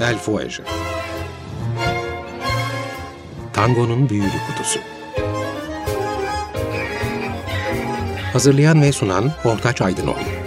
El Fuege Tango'nun Büyülü Kutusu. Hazırlayan ve sunan Ortaç Aydınoğlu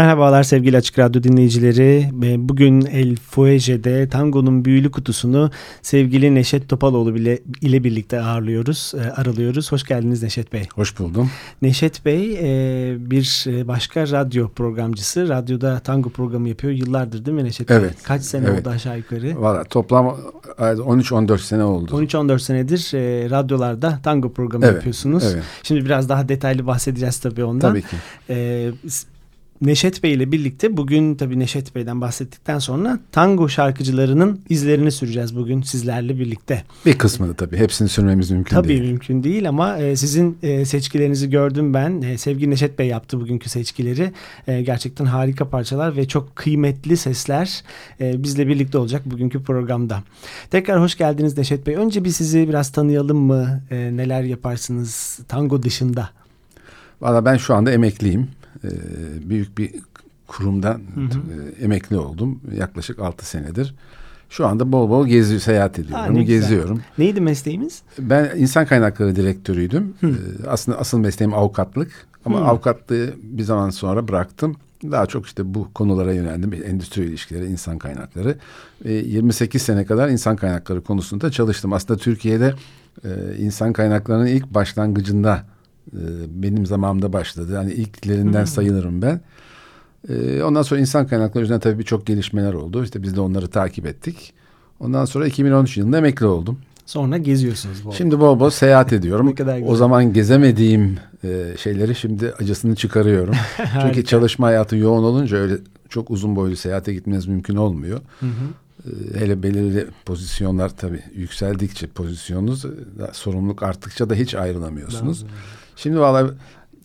Merhabalar sevgili Açık Radyo dinleyicileri. Bugün El Fuege'de Tango'nun büyülü kutusunu sevgili Neşet Topaloğlu ile, ile birlikte ağırlıyoruz, e, aralıyoruz. Hoş geldiniz Neşet Bey. Hoş buldum. Neşet Bey e, bir e, başka radyo programcısı. Radyoda tango programı yapıyor yıllardır değil mi Neşet Bey? Evet. Kaç sene evet. oldu aşağı yukarı? Valla toplam 13-14 sene oldu. 13-14 senedir radyolarda tango programı evet. yapıyorsunuz. Evet. Şimdi biraz daha detaylı bahsedeceğiz tabii ondan. Tabii ki. Neşet Bey ile birlikte bugün tabii Neşet Bey'den bahsettikten sonra tango şarkıcılarının izlerini süreceğiz bugün sizlerle birlikte. Bir kısmını tabii hepsini sürmemiz mümkün tabii değil. Tabii mümkün değil ama e, sizin e, seçkilerinizi gördüm ben. E, sevgili Neşet Bey yaptı bugünkü seçkileri. Gerçekten harika parçalar ve çok kıymetli sesler bizle birlikte olacak bugünkü programda. Tekrar hoş geldiniz Neşet Bey. Önce bir sizi biraz tanıyalım mı? Neler yaparsınız tango dışında? Valla ben şu anda emekliyim e, büyük bir kurumdan hı hı. E, emekli oldum. Yaklaşık altı senedir. Şu anda bol bol geziyor, seyahat ediyorum, ne geziyorum. Güzel. Neydi mesleğimiz? Ben insan kaynakları direktörüydüm. Hı. E, aslında asıl mesleğim avukatlık. Ama Hı. avukatlığı bir zaman sonra bıraktım. Daha çok işte bu konulara yöneldim. Endüstri ilişkileri, insan kaynakları. E, 28 sene kadar insan kaynakları konusunda çalıştım. Aslında Türkiye'de e, insan kaynaklarının ilk başlangıcında benim zamanımda başladı. Hani ilklerinden hmm. sayılırım ben. E, ondan sonra insan kaynakları üzerine tabii birçok gelişmeler oldu. İşte biz de onları takip ettik. Ondan sonra 2013 yılında emekli oldum. Sonra geziyorsunuz bol. Şimdi bol bol seyahat ediyorum. o zaman gezemediğim e, şeyleri şimdi acısını çıkarıyorum. Çünkü çalışma hayatı yoğun olunca öyle çok uzun boylu seyahate gitmeniz mümkün olmuyor. Hı hı. E, hele belirli pozisyonlar tabii yükseldikçe pozisyonunuz sorumluluk arttıkça da hiç ayrılamıyorsunuz. Şimdi vallahi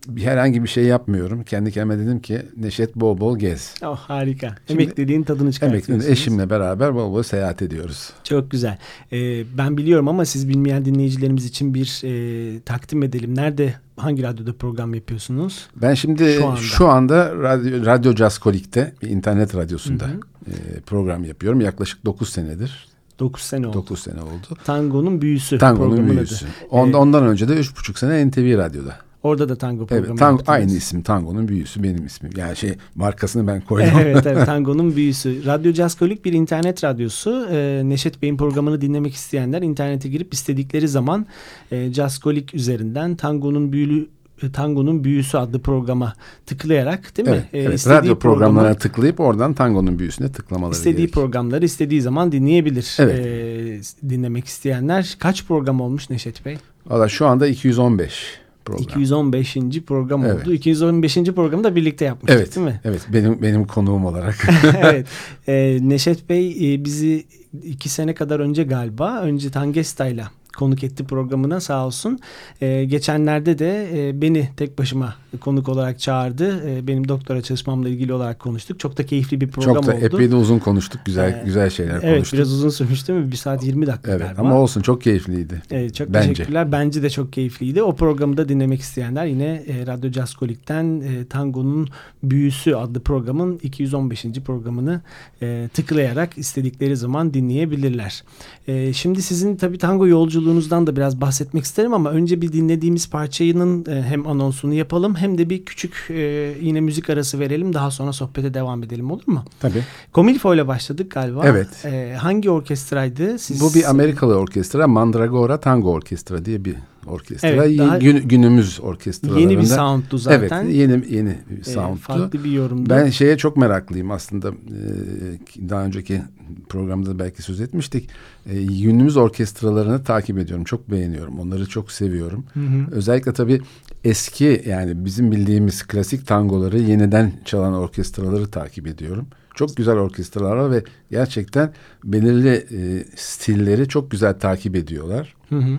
bir herhangi bir şey yapmıyorum. Kendi kendime dedim ki Neşet bol bol gez. Oh harika. Şimdi, emekliliğin tadını çıkartıyorsunuz. Emekliliğin eşimle beraber bol bol seyahat ediyoruz. Çok güzel. Ee, ben biliyorum ama siz bilmeyen dinleyicilerimiz için bir e, takdim edelim. Nerede hangi radyoda program yapıyorsunuz? Ben şimdi şu anda, şu anda radyo, radyo Jaskolik'te bir internet radyosunda E, program yapıyorum. Yaklaşık 9 senedir. 9 sene oldu. 9 sene oldu. Tango'nun büyüsü. Tango'nun büyüsü. Ondan, ee, ondan önce de 3,5 sene NTV Radyo'da. Orada da tango programı evet, tango, Aynı isim tangonun büyüsü benim ismim. Yani şey markasını ben koydum. evet evet tangonun büyüsü. Radyo Jazzkolik bir internet radyosu. Ee, Neşet Bey'in programını dinlemek isteyenler internete girip istedikleri zaman e, Jazzkolik üzerinden tangonun büyülü Tango'nun Büyüsü adlı programa tıklayarak değil mi? Evet, ee, evet. radyo programlarına tıklayıp oradan Tango'nun Büyüsüne tıklamaları istediği gerek. programları istediği zaman dinleyebilir. Evet. Ee, dinlemek isteyenler. Kaç program olmuş Neşet Bey? Valla şu anda 215 program. 215. program evet. oldu. 215. programı da birlikte yapmıştık evet, değil mi? Evet. Benim benim konuğum olarak. evet. Ee, Neşet Bey e, bizi iki sene kadar önce galiba önce Tangesta'yla konuk etti programına sağ olsun. E, geçenlerde de e, beni tek başıma konuk olarak çağırdı. E, benim doktora çalışmamla ilgili olarak konuştuk. Çok da keyifli bir program oldu. Çok da epey de uzun konuştuk. Güzel e, güzel şeyler evet, konuştuk. Evet biraz uzun sürmüş değil mi? Bir saat 20 dakika evet, galiba. Ama olsun çok keyifliydi. Evet, çok Bence. teşekkürler. Bence de çok keyifliydi. O programı da dinlemek isteyenler yine e, Radyo Jazzkolik'ten e, Tango'nun Büyüsü adlı programın 215. programını e, tıklayarak istedikleri zaman dinleyebilirler. E, şimdi sizin tabii tango yolculuğunuzdan da biraz bahsetmek isterim ama önce bir dinlediğimiz parçanın e, hem anonsunu yapalım hem de bir küçük e, yine müzik arası verelim. Daha sonra sohbete devam edelim olur mu? Tabii. Komilfo ile başladık galiba. Evet. E, hangi orkestraydı? Siz... Bu bir Amerikalı orkestra. Mandragora Tango Orkestra diye bir orkestra. Evet, daha gün, günümüz orkestralarında. Yeni bir soundtu zaten. Evet yeni yeni bir soundtu. E, farklı bir yorumdu. Ben şeye çok meraklıyım aslında. Ee, daha önceki programda belki söz etmiştik. Ee, günümüz orkestralarını takip ediyorum. Çok beğeniyorum. Onları çok seviyorum. Hı hı. Özellikle tabii eski yani bizim bildiğimiz klasik tangoları yeniden çalan orkestraları takip ediyorum. Çok güzel orkestralar var ve gerçekten belirli e, stilleri çok güzel takip ediyorlar. Hı hı.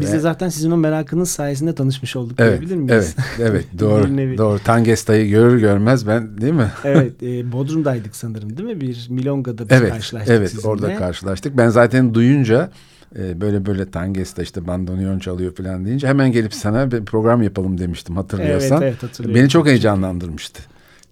Biz de zaten sizin o merakınız sayesinde tanışmış olduk evet, diyebilir miyiz? Evet, evet doğru. doğru. Tangesta'yı görür görmez ben değil mi? evet, e, Bodrum'daydık sanırım değil mi? Bir Milonga'da biz evet, karşılaştık Evet, sizinle. orada karşılaştık. Ben zaten duyunca e, böyle böyle Tangesta işte bandoneon çalıyor falan deyince hemen gelip sana bir program yapalım demiştim hatırlıyorsan. Evet, evet hatırlıyorum. Beni çok heyecanlandırmıştı.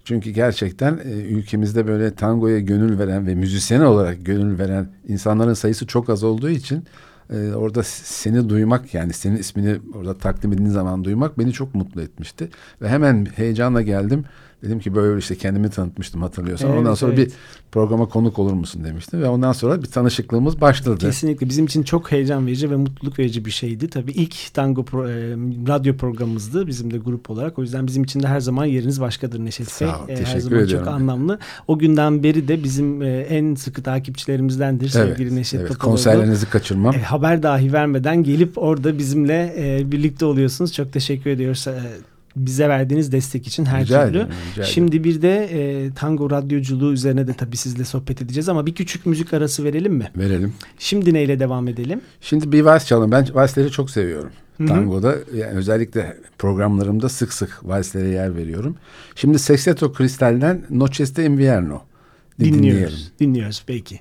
Çünkü gerçekten e, ülkemizde böyle tangoya gönül veren ve müzisyen olarak gönül veren insanların sayısı çok az olduğu için e, orada seni duymak yani senin ismini orada takdim edildiğin zaman duymak beni çok mutlu etmişti. Ve hemen heyecanla geldim. Dedim ki böyle işte kendimi tanıtmıştım hatırlıyorsan. Evet, ondan sonra evet. bir programa konuk olur musun demiştim. Ve ondan sonra bir tanışıklığımız başladı. Kesinlikle bizim için çok heyecan verici ve mutluluk verici bir şeydi. Tabii ilk tango pro, e, radyo programımızdı bizim de grup olarak. O yüzden bizim için de her zaman yeriniz başkadır Neşet Bey. Sağ ol, e, her zaman ediyorum. çok anlamlı. O günden beri de bizim e, en sıkı takipçilerimizdendir evet, sevgili Neşet evet, Konserlerinizi kaçırmam. E, haber dahi vermeden gelip orada bizimle e, birlikte oluyorsunuz. Çok teşekkür ediyoruz. E, bize verdiğiniz destek için her rica türlü. Ederim, rica Şimdi bir de e, tango radyoculuğu üzerine de tabii sizle sohbet edeceğiz ama bir küçük müzik arası verelim mi? Verelim. Şimdi neyle devam edelim? Şimdi bir vals çalalım. Ben valsleri çok seviyorum. Hı-hı. Tangoda yani özellikle programlarımda sık sık valslere yer veriyorum. Şimdi Sexteto Cristal'den Noches de Invierno dinliyoruz. Dinleyelim. Dinliyoruz peki.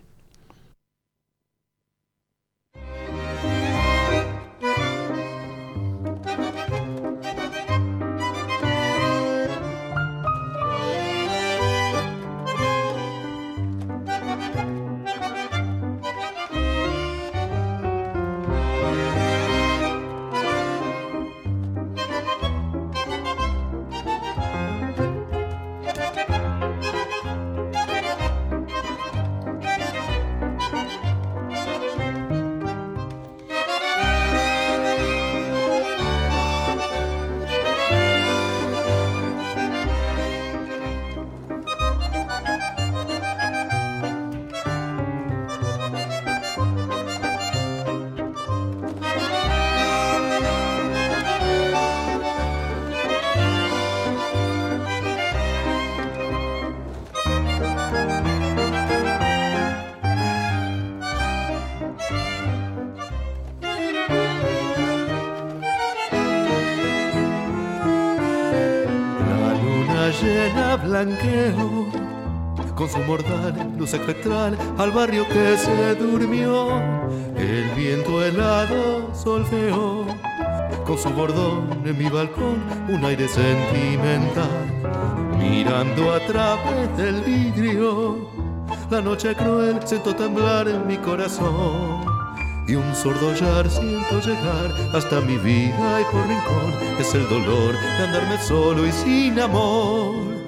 Arena blanqueo con su mortal luz espectral al barrio que se durmió. El viento helado solfeó con su bordón en mi balcón un aire sentimental. Mirando a través del vidrio, la noche cruel siento temblar en mi corazón. Y un sordo hallar siento llegar hasta mi vida y por rincón es el dolor de andarme solo y sin amor.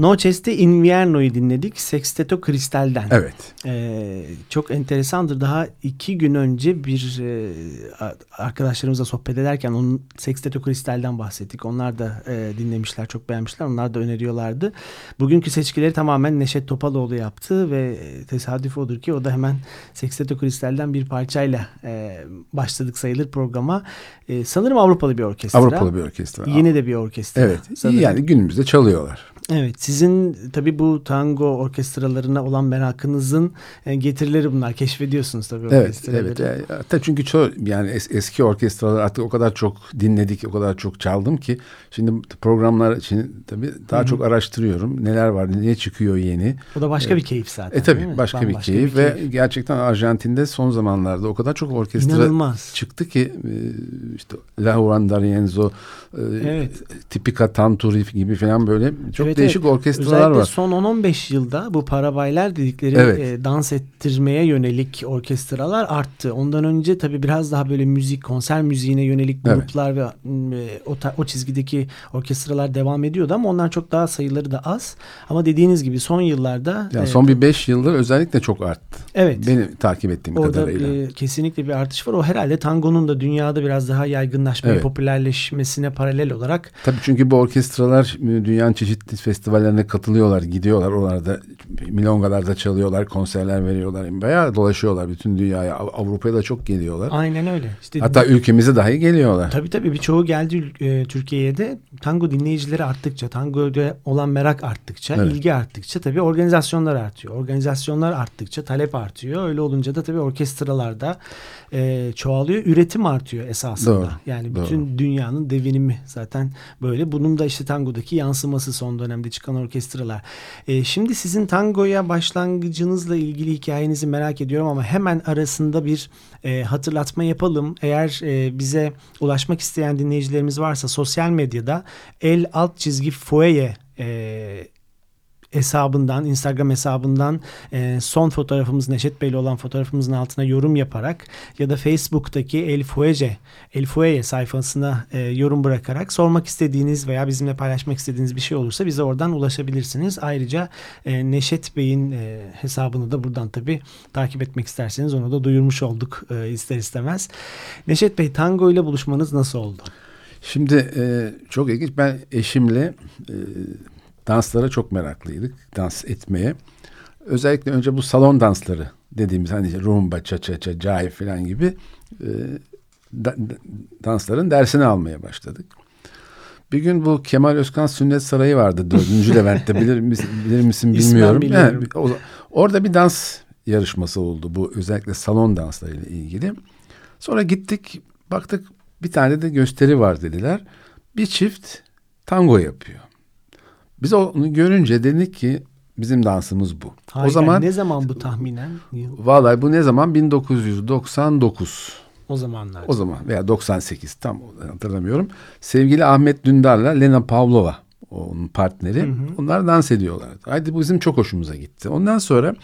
Noches'te Invierno'yu dinledik. Sexteto Kristal'den. Evet. Ee, çok enteresandır. Daha iki gün önce bir e, arkadaşlarımızla sohbet ederken onun Sexteto Kristal'den bahsettik. Onlar da e, dinlemişler, çok beğenmişler. Onlar da öneriyorlardı. Bugünkü seçkileri tamamen Neşet Topaloğlu yaptı ve tesadüf odur ki o da hemen Sexteto Kristal'den bir parçayla e, başladık sayılır programa. E, sanırım Avrupalı bir orkestra. Avrupalı bir orkestra. Yeni de bir orkestra. Evet. Sanırım. Yani günümüzde çalıyorlar. Evet sizin tabii bu tango orkestralarına olan merakınızın e, getirileri bunlar. Keşfediyorsunuz tabii evet, orkestraları. Evet evet. Hatta çünkü çok yani es, eski orkestralar artık o kadar çok dinledik, o kadar çok çaldım ki şimdi programlar için tabii daha Hı-hı. çok araştırıyorum. Neler var, ne çıkıyor yeni. O da başka evet. bir keyif zaten. E tabii başka bir keyif, bir keyif ve gerçekten Arjantin'de son zamanlarda o kadar çok orkestra İnanılmaz. çıktı ki e, işte La Juan D'Arienzo, e, evet. Tipika Tanturi gibi falan böyle çok evet, değişik evet. orkestralar Özellikle var. son 10-15 yılda bu parabaylar dedikleri evet. e, dans ettirmeye yönelik orkestralar arttı. Ondan önce tabii biraz daha böyle müzik, konser müziğine yönelik gruplar evet. ve e, o, o çizgideki orkestralar devam ediyordu ama onlar çok daha sayıları da az. Ama dediğiniz gibi son yıllarda yani e, son bir 5 yıldır özellikle çok arttı. Evet. Beni takip ettiğim Orada kadarıyla. Orada e, kesinlikle bir artış var. O herhalde tangonun da dünyada biraz daha yaygınlaşmaya, evet. popülerleşmesine paralel olarak. Tabii çünkü bu orkestralar dünyanın çeşitli festivallerine katılıyorlar, gidiyorlar. Oralarda milongalarda çalıyorlar, konserler veriyorlar. Bayağı dolaşıyorlar bütün dünyaya. Avrupa'ya da çok geliyorlar. Aynen öyle. İşte Hatta ülkemize dahi geliyorlar. Tabii tabii birçoğu geldi e, Türkiye'ye de. Tango dinleyicileri arttıkça, tangoda olan merak arttıkça, evet. ilgi arttıkça tabii organizasyonlar artıyor. Organizasyonlar arttıkça talep artıyor. Öyle olunca da tabii orkestralarda e, çoğalıyor. Üretim artıyor esasında. Doğru, yani bütün doğru. dünyanın devinimi zaten böyle. Bunun da işte tangodaki yansıması son dönemde çıkan orkestralar. E, şimdi sizin tangoya başlangıcınızla ilgili hikayenizi merak ediyorum ama hemen arasında bir e, hatırlatma yapalım. Eğer e, bize ulaşmak isteyen dinleyicilerimiz varsa sosyal medyada el alt çizgi foye e, hesabından, Instagram hesabından e, son fotoğrafımız Neşet Bey'le olan fotoğrafımızın altına yorum yaparak ya da Facebook'taki El Fuege, El Fuege sayfasına e, yorum bırakarak sormak istediğiniz veya bizimle paylaşmak istediğiniz bir şey olursa bize oradan ulaşabilirsiniz. Ayrıca e, Neşet Bey'in e, hesabını da buradan tabii takip etmek isterseniz onu da duyurmuş olduk e, ister istemez. Neşet Bey tango ile buluşmanız nasıl oldu? Şimdi e, çok ilginç. Ben eşimle e, danslara çok meraklıydık. Dans etmeye. Özellikle önce bu salon dansları dediğimiz hani rumba, cha cha cha, jive falan gibi e, da, dansların dersini almaya başladık. Bir gün bu Kemal Özkan Sünnet Sarayı vardı dördüncü Levent'te bilir, misin, bilir misin bilmiyorum. Yani, o, orada bir dans yarışması oldu bu özellikle salon danslarıyla ilgili. Sonra gittik baktık bir tane de gösteri var dediler. Bir çift tango yapıyor. Biz onu görünce dedik ki bizim dansımız bu. Hayır, o zaman ne zaman bu tahminen? Vallahi bu ne zaman 1999. O zamanlar. O zaman veya 98 tam hatırlamıyorum. Sevgili Ahmet Dündar'la Lena Pavlova onun partneri. Hı hı. Onlar dans ediyorlar. Haydi bu bizim çok hoşumuza gitti. Ondan sonra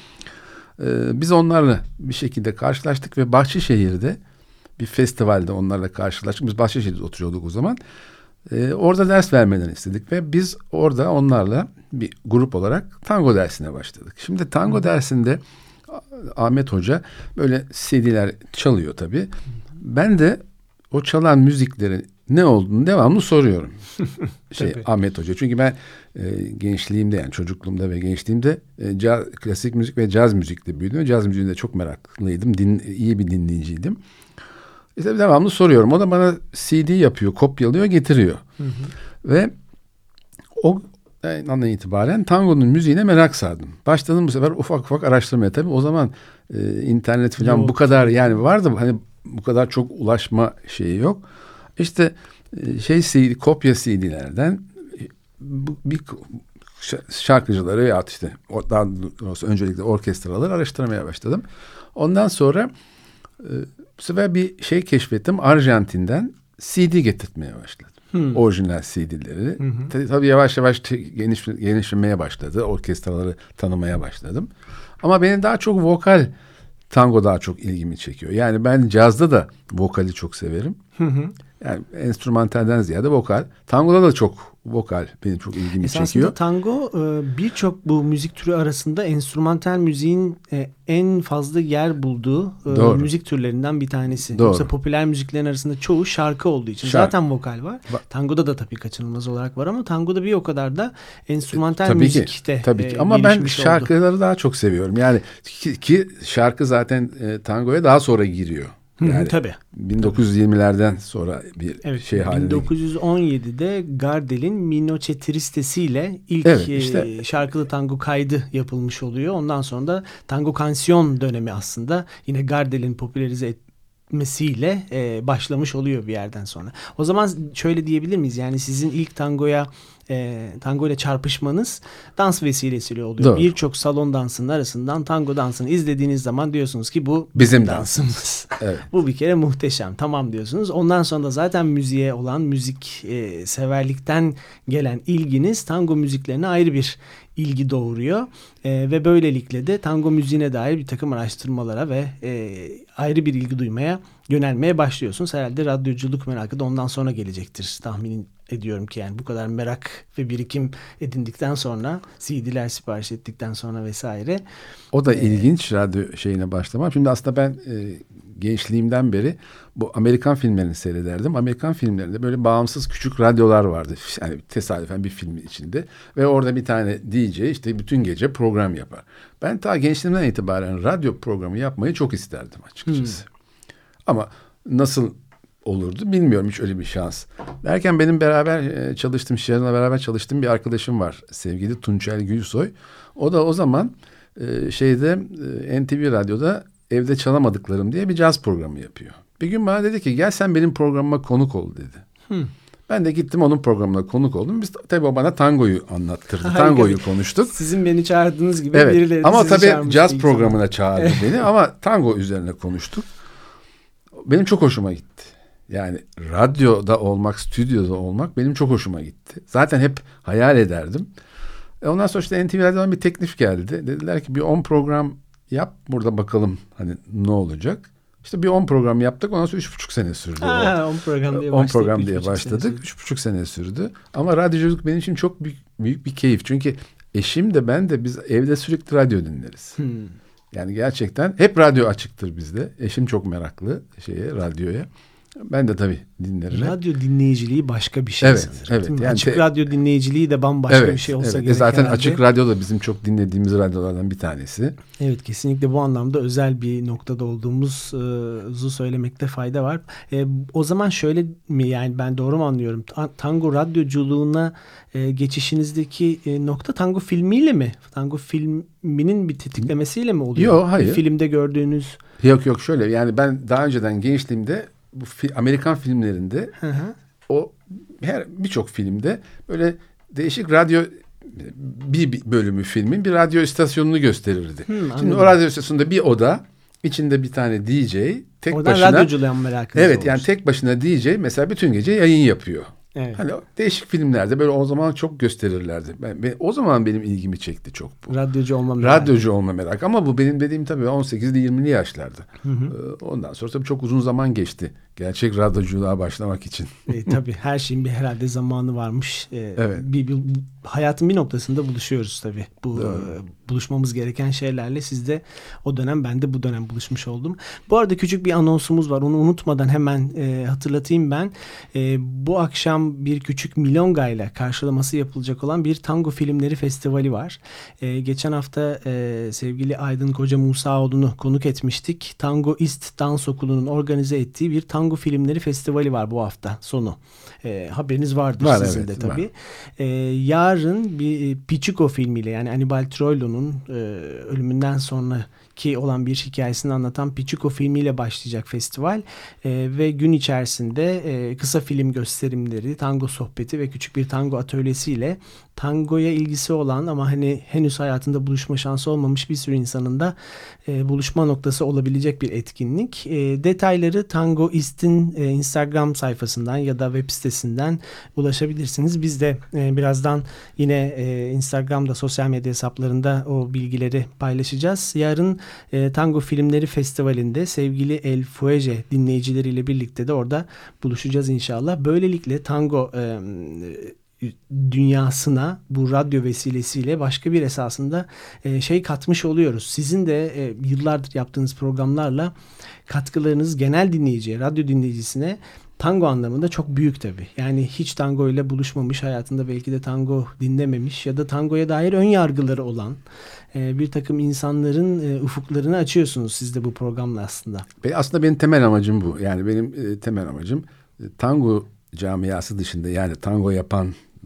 e, biz onlarla bir şekilde karşılaştık ve Bahçeşehir'de bir festivalde onlarla karşılaştık. Biz Bahçeşehir'de oturuyorduk o zaman. E, orada ders vermeden istedik ve biz orada onlarla bir grup olarak tango dersine başladık. Şimdi tango dersinde Ahmet Hoca böyle CD'ler çalıyor tabii. Ben de o çalan müziklerin ne olduğunu devamlı soruyorum. şey Ahmet Hoca. Çünkü ben e, gençliğimde yani çocukluğumda ve gençliğimde e, caz, klasik müzik ve caz müzikle büyüdüm. Caz müziğinde çok meraklıydım. Din, iyi bir dinleyiciydim. İşte devamlı soruyorum. O da bana CD yapıyor, kopyalıyor, getiriyor. Hı hı. Ve o andan itibaren tangonun müziğine merak sardım. Başladım bu sefer ufak ufak araştırmaya. Tabii o zaman e, internet falan yok. bu kadar yani vardı hani bu kadar çok ulaşma şeyi yok. İşte e, şey CD, kopya CD'lerden e, bir şarkıcıları ya işte daha doğrusu öncelikle orkestraları araştırmaya başladım. Ondan sonra e, bu sefer bir şey keşfettim. Arjantin'den CD getirtmeye başladım. Hmm. Orijinal CD'leri. Hmm. Tabii, tabii yavaş yavaş geniş, genişlemeye başladı. Orkestraları tanımaya başladım. Ama benim daha çok vokal tango daha çok ilgimi çekiyor. Yani ben cazda da vokali çok severim. Hı hı. Yani enstrümantalden ziyade vokal. Tangoda da çok vokal benim çok ilgimi Esasında çekiyor. tango e, birçok bu müzik türü arasında enstrümantal müziğin e, en fazla yer bulduğu e, Doğru. müzik türlerinden bir tanesi. Doğru. Yoksa popüler müziklerin arasında çoğu şarkı olduğu için şarkı. zaten vokal var. Tangoda da tabii kaçınılmaz olarak var ama tangoda bir o kadar da enstrümantal tabii müzik ki, de Tabii ki ama ben şarkıları oldu. daha çok seviyorum. Yani ki, ki şarkı zaten tangoya daha sonra giriyor. Yani Tabii. 1920'lerden sonra bir evet, şey halinde. 1917'de Gardel'in Minoche Tristesi ile ilk evet, işte, şarkılı tango kaydı yapılmış oluyor. Ondan sonra da tango kansiyon dönemi aslında yine Gardel'in popülerize etmesiyle e, başlamış oluyor bir yerden sonra. O zaman şöyle diyebilir miyiz? Yani sizin ilk tangoya e, tango ile çarpışmanız dans vesilesiyle oluyor. Birçok salon dansının arasından tango dansını izlediğiniz zaman diyorsunuz ki bu bizim dansımız. evet. bu bir kere muhteşem. Tamam diyorsunuz. Ondan sonra da zaten müziğe olan müzik e, severlikten gelen ilginiz tango müziklerine ayrı bir ilgi doğuruyor e, ve böylelikle de tango müziğine dair bir takım araştırmalara ve e, ayrı bir ilgi duymaya yönelmeye başlıyorsunuz. Herhalde radyoculuk merakı da ondan sonra gelecektir tahmin ediyorum ki yani bu kadar merak ve birikim edindikten sonra CD'ler sipariş ettikten sonra vesaire. O da ee, ilginç radyo şeyine başlamam. Şimdi aslında ben e, gençliğimden beri bu Amerikan filmlerini seyrederdim. Amerikan filmlerinde böyle bağımsız küçük radyolar vardı. Yani tesadüfen bir film içinde ve orada bir tane DJ işte bütün gece program yapar. Ben ta gençliğimden itibaren radyo programı yapmayı çok isterdim açıkçası. Hmm. Ama nasıl olurdu bilmiyorum hiç öyle bir şans. Derken benim beraber e, çalıştığım, Şirin'le beraber çalıştığım bir arkadaşım var. Sevgili Tunçel Gülsoy. O da o zaman e, şeyde e, NTV Radyo'da evde çalamadıklarım diye bir caz programı yapıyor. Bir gün bana dedi ki gel sen benim programıma konuk ol dedi. Hmm. Ben de gittim onun programına konuk oldum. Biz tabii o bana tangoyu anlattırdı. Harika. Tangoyu konuştuk. Sizin beni çağırdığınız gibi evet. birileri Ama tabii caz programına çağırdı beni ama tango üzerine konuştuk. Benim çok hoşuma gitti. Yani radyoda olmak, stüdyoda olmak benim çok hoşuma gitti. Zaten hep hayal ederdim. E ondan sonra işte NTV'den bir teklif geldi. Dediler ki bir 10 program yap burada bakalım hani ne olacak. İşte bir 10 program yaptık. Ondan sonra üç buçuk sene sürdü. 10 program diye 10 program diye başladık. Üç buçuk sene sürdü. Ama radyoculuk benim için çok büyük, büyük bir keyif. Çünkü eşim de ben de biz evde sürekli radyo dinleriz. Hmm. Yani gerçekten hep radyo açıktır bizde. Eşim çok meraklı şeye radyoya. Ben de tabii dinlerim. Radyo dinleyiciliği başka bir şey evet, sanırım. Evet, yani açık te... radyo dinleyiciliği de bambaşka evet, bir şey olsa evet. gerek. E zaten herhalde. açık radyo da bizim çok dinlediğimiz radyolardan bir tanesi. Evet kesinlikle bu anlamda özel bir noktada olduğumuzu söylemekte fayda var. E, o zaman şöyle mi yani ben doğru mu anlıyorum? Tango radyoculuğuna e, geçişinizdeki e, nokta tango filmiyle mi? Tango filminin bir tetiklemesiyle mi oluyor? Yok hayır. Bir filmde gördüğünüz. Yok yok şöyle yani ben daha önceden gençliğimde bu fi, Amerikan filmlerinde hı hı. o her birçok filmde böyle değişik radyo bir bölümü filmin bir radyo istasyonunu gösterirdi. Hı, Şimdi o radyo istasyonunda bir oda İçinde bir tane DJ tek Oradan başına. radyoculuğun merakınız Evet olmuş. yani tek başına DJ mesela bütün gece yayın yapıyor. Evet. Hani değişik filmlerde böyle o zaman çok gösterirlerdi. Ben, ben- o zaman benim ilgimi çekti çok bu. Radyocu olmam merakı. Radyocu olma merak ama bu benim dediğim tabii 18'li 20'li yaşlarda. Ee, Ondan sonra tabii çok uzun zaman geçti. Gerçek radyoculuğa başlamak için. E, tabii her şeyin bir herhalde zamanı varmış. E, Evet. bir, bir- hayatın bir noktasında buluşuyoruz tabii. Bu e, buluşmamız gereken şeylerle siz de o dönem ben de bu dönem buluşmuş oldum. Bu arada küçük bir anonsumuz var. Onu unutmadan hemen e, hatırlatayım ben. E, bu akşam bir küçük milonga ile karşılaması yapılacak olan bir tango filmleri festivali var. E, geçen hafta e, sevgili Aydın Koca Musaoğlu'nu konuk etmiştik. Tango East Dans Okulu'nun organize ettiği bir tango filmleri festivali var bu hafta sonu. E, haberiniz vardır Var, sizin evet, de tabii. E, yarın bir e, Pichico filmiyle yani Anibal Troilo'nun e, ölümünden sonraki olan bir hikayesini anlatan Pichico filmiyle başlayacak festival E, ve gün içerisinde e, kısa film gösterimleri, tango sohbeti ve küçük bir tango atölyesiyle tangoya ilgisi olan ama hani henüz hayatında buluşma şansı olmamış bir sürü insanın da e, buluşma noktası olabilecek bir etkinlik. E, detayları Tango Ist'in e, Instagram sayfasından ya da web sitesinden ulaşabilirsiniz. Biz de e, birazdan yine e, Instagram'da sosyal medya hesaplarında o bilgileri paylaşacağız. Yarın e, Tango Filmleri Festivali'nde sevgili El Fuege dinleyicileriyle birlikte de orada buluşacağız inşallah. Böylelikle tango e, dünyasına bu radyo vesilesiyle başka bir esasında e, şey katmış oluyoruz. Sizin de e, yıllardır yaptığınız programlarla katkılarınız genel dinleyiciye, radyo dinleyicisine tango anlamında çok büyük tabii. Yani hiç tango ile buluşmamış, hayatında belki de tango dinlememiş ya da tangoya dair ön yargıları olan e, bir takım insanların e, ufuklarını açıyorsunuz siz de bu programla aslında. Aslında benim temel amacım bu. Yani benim e, temel amacım e, tango camiası dışında yani tango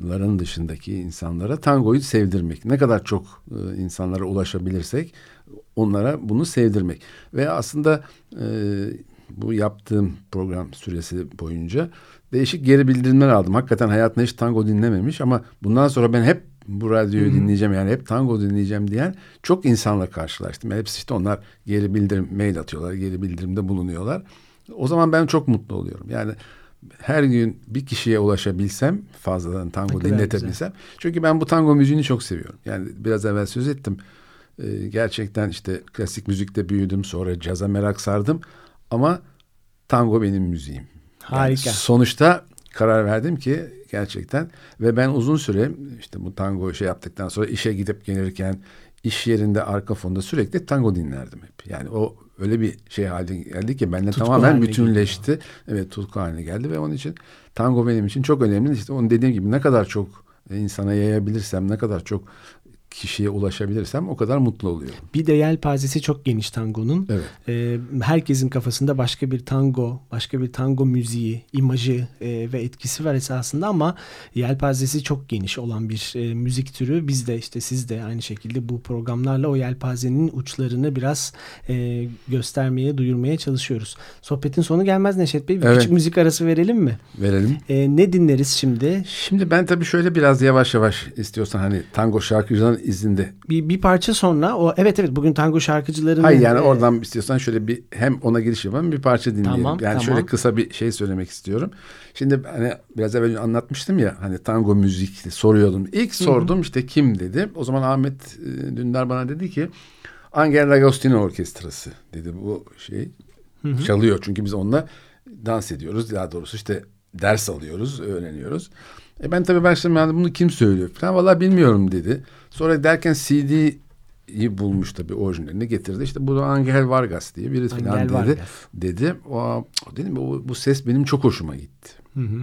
yapanların dışındaki insanlara tangoyu sevdirmek. Ne kadar çok e, insanlara ulaşabilirsek onlara bunu sevdirmek. Ve aslında e, bu yaptığım program süresi boyunca değişik geri bildirimler aldım. Hakikaten hayatında hiç tango dinlememiş ama bundan sonra ben hep bu radyoyu Hı-hı. dinleyeceğim yani hep tango dinleyeceğim diyen çok insanla karşılaştım. Hepsi işte onlar geri bildirim mail atıyorlar, geri bildirimde bulunuyorlar. O zaman ben çok mutlu oluyorum. Yani her gün bir kişiye ulaşabilsem fazladan tango dinletebilsem. Çünkü ben bu tango müziğini çok seviyorum. Yani biraz evvel söz ettim. Ee, gerçekten işte klasik müzikte büyüdüm sonra caza merak sardım. Ama tango benim müziğim. Harika. Yani sonuçta karar verdim ki gerçekten ve ben uzun süre işte bu tango şey yaptıktan sonra işe gidip gelirken iş yerinde arka fonda sürekli tango dinlerdim hep. Yani o öyle bir şey haline geldi ki tutku tamamen bütünleşti. Geliyor. Evet tutku haline geldi ve onun için tango benim için çok önemli. İşte onun dediğim gibi ne kadar çok insana yayabilirsem, ne kadar çok kişiye ulaşabilirsem o kadar mutlu oluyorum. Bir de yelpazesi çok geniş tangonun. Evet. Ee, herkesin kafasında başka bir tango, başka bir tango müziği, imajı e, ve etkisi var esasında ama yelpazesi çok geniş olan bir e, müzik türü. Biz de işte siz de aynı şekilde bu programlarla o yelpazenin uçlarını biraz e, göstermeye, duyurmaya çalışıyoruz. Sohbetin sonu gelmez Neşet Bey. Bir evet. küçük müzik arası verelim mi? Verelim. E, ne dinleriz şimdi? Şimdi ben tabii şöyle biraz yavaş yavaş istiyorsan hani tango şarkıcıların izinde. Bir, bir parça sonra o evet evet bugün tango şarkıcılarının Hayır yani e, oradan istiyorsan şöyle bir hem ona giriş yapalım bir parça dinleyelim. Tamam, yani tamam. şöyle kısa bir şey söylemek istiyorum. Şimdi hani biraz evvel anlatmıştım ya hani tango müzik soruyordum. İlk sordum Hı-hı. işte kim dedi. O zaman Ahmet e, Dündar bana dedi ki Angel Agostino Orkestrası dedi bu şey Hı-hı. çalıyor. Çünkü biz onunla dans ediyoruz. Daha doğrusu işte ders alıyoruz, öğreniyoruz. E ben tabii başladım yani bunu kim söylüyor falan. Vallahi bilmiyorum dedi. Sonra derken CD'yi bulmuş tabii orijinalini getirdi. İşte bu da Angel Vargas diye biri falan Angel dedi. Vargas. Dedi. O, dedim bu, bu ses benim çok hoşuma gitti. Hı hı.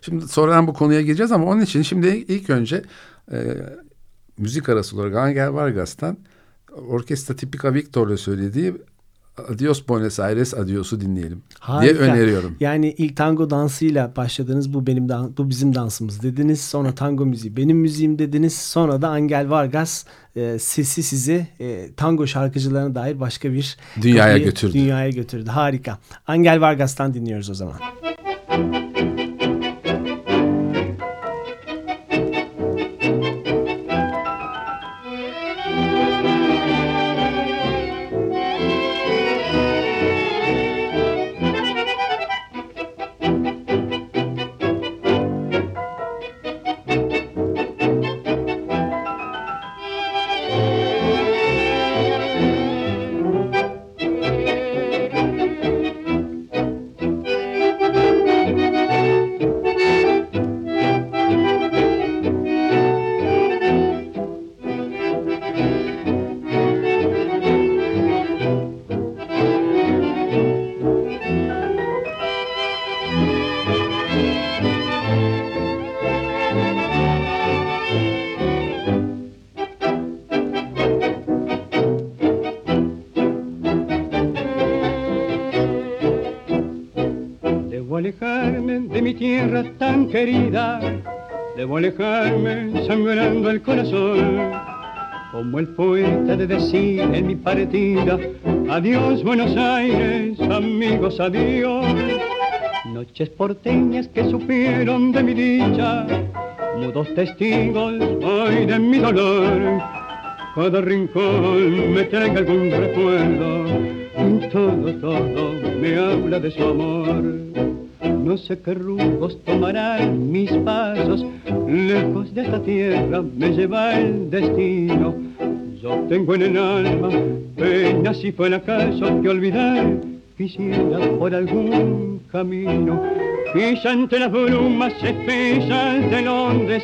Şimdi sonradan bu konuya gireceğiz ama onun için şimdi ilk önce e, müzik arası olarak Angel Vargas'tan Orkestra Tipica Victor'la söylediği Adios Buenos Aires Adios'u dinleyelim Harika. diye öneriyorum. Yani ilk tango dansıyla başladınız. Bu benim dan bu bizim dansımız dediniz. Sonra tango müziği benim müziğim dediniz. Sonra da Angel Vargas e, sesi sizi e, tango şarkıcılarına dair başka bir dünyaya kapıyı, götürdü. Dünyaya götürdü. Harika. Angel Vargas'tan dinliyoruz o zaman. Tierra tan querida, debo alejarme sangrando el corazón. Como el poeta de decir en mi partida, adiós Buenos Aires, amigos, adiós. Noches porteñas que supieron de mi dicha, mudos testigos hoy de mi dolor. Cada rincón me trae algún recuerdo todo, todo me habla de su amor. No sé qué rumbos tomarán mis pasos, lejos de esta tierra me lleva el destino. Yo tengo en el alma penas si fue acaso que olvidar, quisiera por algún camino. Quizá entre las brumas espesas de Londres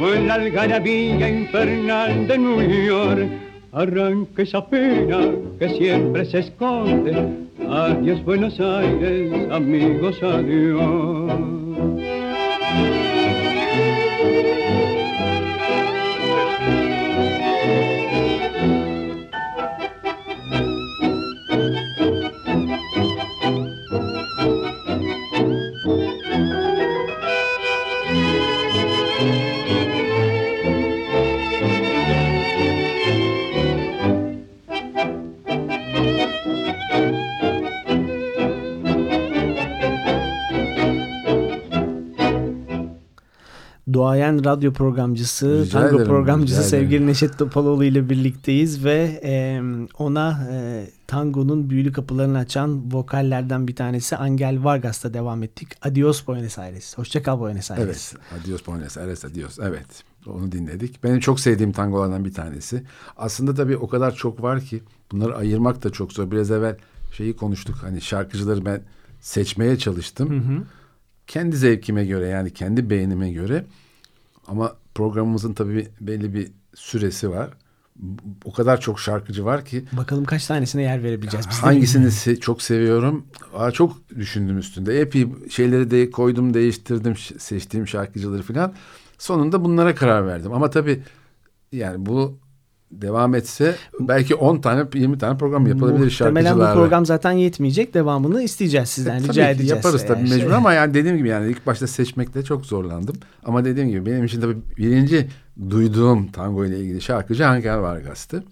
o en la algarabía infernal de New York arranque esa pena que siempre se esconde. Adiós Buenos Aires, amigos, adiós. Duayen radyo programcısı, rica tango ederim, programcısı sevgili Neşet Topaloğlu ile birlikteyiz ve e, ona e, tangonun büyülü kapılarını açan vokallerden bir tanesi Angel Vargas'ta devam ettik. Adios Buenos Aires. Hoşçakal Buenos Aires. Evet. Adios Buenos Aires. Adios. Evet. Onu dinledik. Benim çok sevdiğim tangolardan bir tanesi. Aslında tabii o kadar çok var ki bunları ayırmak da çok zor. Biraz evvel şeyi konuştuk. Hani şarkıcıları ben seçmeye çalıştım. Hı hı. Kendi zevkime göre yani kendi beğenime göre ama programımızın tabii belli bir süresi var. O kadar çok şarkıcı var ki. Bakalım kaç tanesine yer verebileceğiz. Biz hangisini se çok seviyorum. Aa, çok düşündüm üstünde. Epey şeyleri de koydum, değiştirdim, seçtiğim şarkıcıları falan. Sonunda bunlara karar verdim. Ama tabii yani bu devam etse belki 10 tane 20 tane program yapılabilir şarkıcılarla. Muhtemelen bu program zaten yetmeyecek. Devamını isteyeceğiz sizden. E, rica edeceğiz. Yaparız tabii mecbur şey. ama yani dediğim gibi yani ilk başta seçmekte çok zorlandım. Ama dediğim gibi benim için tabii birinci duyduğum tango ile ilgili şarkıcı Angel Vargas'tı.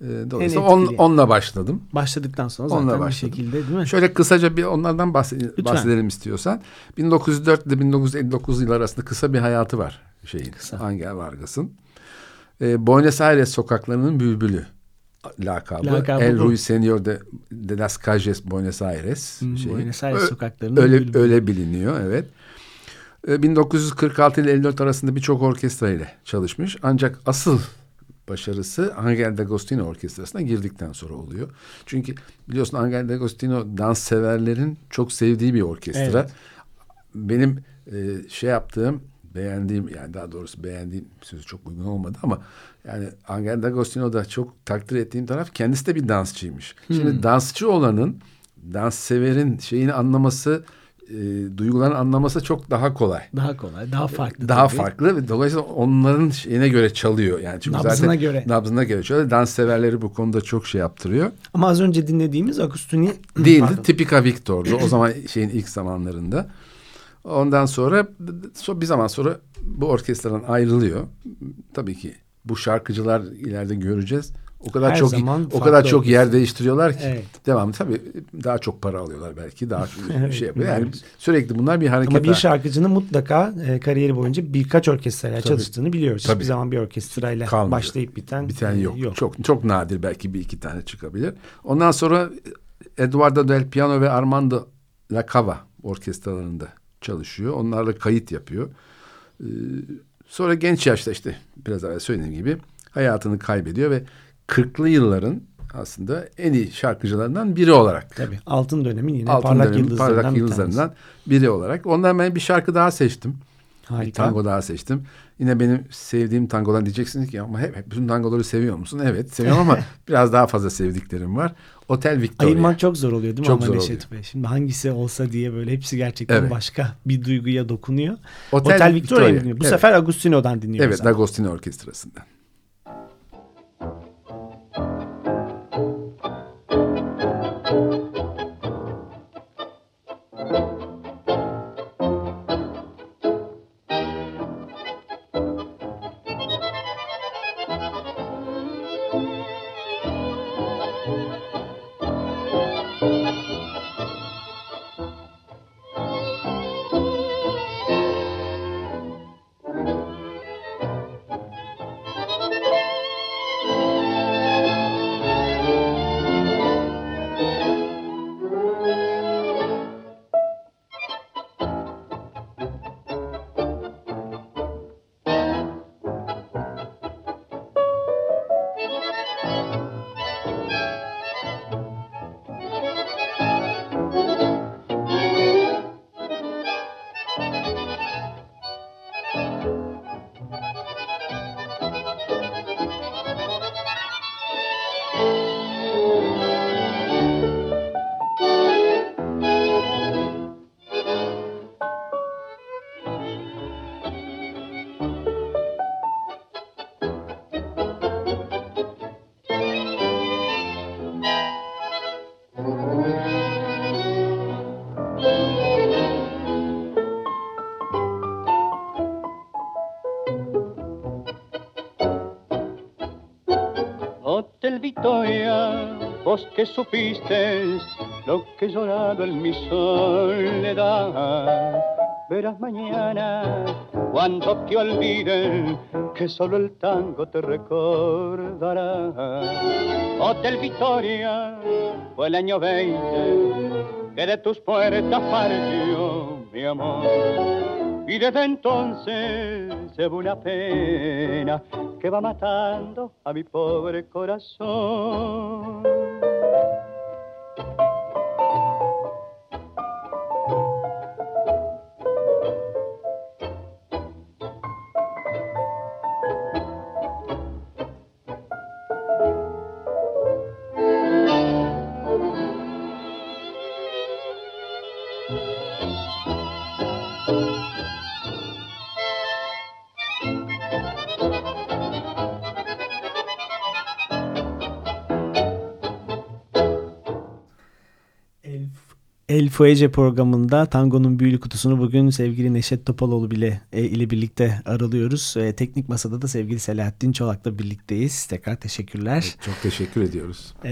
E, dolayısıyla on, onunla başladım. Başladıktan sonra zaten onunla bir şekilde değil mi? Şöyle kısaca bir onlardan bahsedelim, bahsedelim istiyorsan. 1904 ile 1959 yıl arasında kısa bir hayatı var şeyin. Kısa. Angel Vargas'ın e, Buenos Aires sokaklarının bülbülü lakabı. lakabı El Ruiseñor de, de las Calles Buenos Aires. Hmm, şey. Buenos Aires sokaklarının öyle, bülbülü. öyle biliniyor evet. E, 1946 ile 54 arasında birçok orkestra ile çalışmış. Ancak asıl başarısı Angel D'Agostino Orkestrası'na girdikten sonra oluyor. Çünkü biliyorsun Angel D'Agostino dans severlerin çok sevdiği bir orkestra. Evet. Benim e, şey yaptığım beğendiğim yani daha doğrusu beğendiğim sözü çok uygun olmadı ama yani Angel D'Agostino da çok takdir ettiğim taraf kendisi de bir dansçıymış. Hmm. Şimdi dansçı olanın dans severin şeyini anlaması e, duygularını anlaması çok daha kolay. Daha kolay, daha farklı. Daha tabii. farklı ve dolayısıyla onların şeyine göre çalıyor. Yani çünkü nabzına zaten göre. Nabzına göre çalıyor. Dans severleri bu konuda çok şey yaptırıyor. Ama az önce dinlediğimiz Agustini değildi. Pardon. Tipika Victor'du o zaman şeyin ilk zamanlarında. Ondan sonra bir zaman sonra bu orkestradan ayrılıyor. Tabii ki bu şarkıcılar ileride göreceğiz. O kadar Her çok o kadar çok yer değiştiriyorlar ki evet. devamlı tabii daha çok para alıyorlar belki daha çok evet, şey yapıyor. Yani sürekli bunlar bir hareket. Ama bir şarkıcının mutlaka e, kariyeri boyunca birkaç orkestrayla çalıştığını biliyoruz. Tabii. Hiçbir zaman bir orkestrayla Kalmıyor. başlayıp biten biten yok. yok. Çok çok nadir belki bir iki tane çıkabilir. Ondan sonra Eduardo del Piano ve Armando La Cava orkestralarında çalışıyor. Onlarla kayıt yapıyor. Ee, sonra genç yaşta işte biraz evvel söylediğim gibi hayatını kaybediyor ve 40'lı yılların aslında en iyi şarkıcılarından biri olarak. Tabii altın dönemin yine altın parlak dönemin, yıldızlarından, parlak yıldızlarından biri olarak. Ondan ben bir şarkı daha seçtim. Harika. Bir tango daha seçtim. Yine benim sevdiğim tangolar diyeceksiniz ki ama hep, hep bütün tangoları seviyor musun? Evet seviyorum ama biraz daha fazla sevdiklerim var. Otel Victoria. Ayırmak çok zor oluyor değil mi? Çok ama zor Neşet oluyor. Bey. Şimdi hangisi olsa diye böyle hepsi gerçekten evet. başka bir duyguya dokunuyor. Otel, Otel Victoria'yı Victoria. Bu evet. sefer Agustino'dan dinliyoruz. Evet, Agostino Orkestrası'ndan. Hotel Victoria, vos que supiste lo que he llorado en mi soledad. Verás mañana, cuando te olviden, que solo el tango te recordará. Hotel Victoria, fue el año 20 que de tus puertas partió mi amor. Y desde entonces ve una pena que va matando a mi pobre corazón. Fuece programında Tango'nun büyülü kutusunu bugün sevgili Neşet Topaloğlu bile e, ile birlikte aralıyoruz. E, teknik masada da sevgili Selahattin Çolak'la birlikteyiz. Tekrar teşekkürler. Evet, çok teşekkür ediyoruz. E,